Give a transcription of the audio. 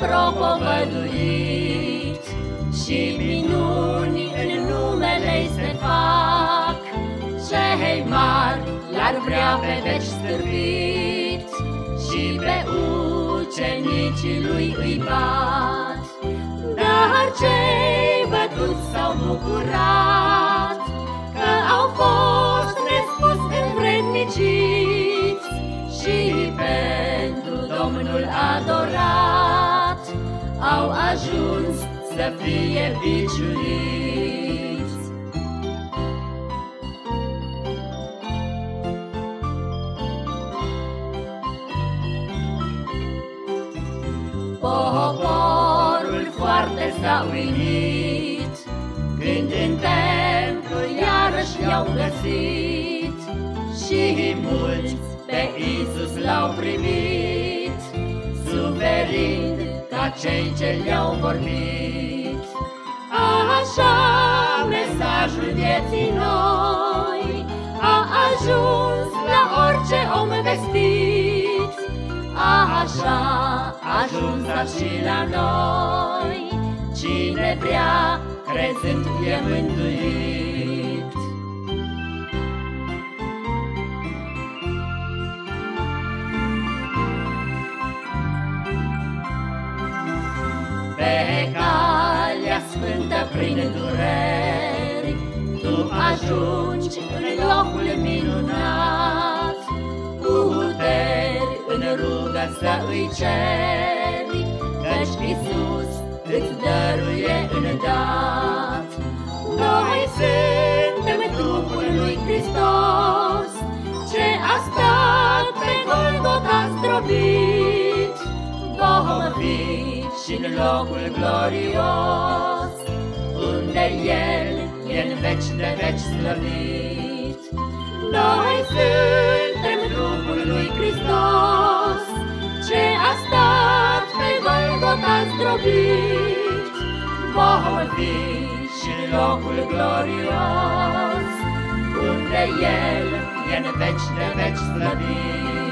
propovăduit Și minuni în numele se fac. Cei mari l-ar vrea pe veci stârpit Și pe ucenicii lui îi bat. Dar cei Domnul adorat Au ajuns să fie biciuiți Poporul foarte s-a uimit Când în templu iarăși i-au găsit. Și mulți pe Isus l-au primit Suferind ca cei ce le-au vorbit Așa mesajul vieții noi A ajuns la orice om vestit. Așa a ajuns și la noi. Cine vrea, crezând e mântuit Pe calea sfântă prin dureri Tu ajungi în locul minunat Puteri în rugă să îi ceri Căci Iisus îți dăruie în dat. Noi suntem trupul lui Hristos Ce a stat pe Golgota zdrobit Vom fi și în locul glorios Unde El e în veci de veci slăvit. Noi suntem trupul lui Hristos Ce a stat pe Golgota zdrobit. Vom fi și în locul glorios Unde El e în veci de veci slăvit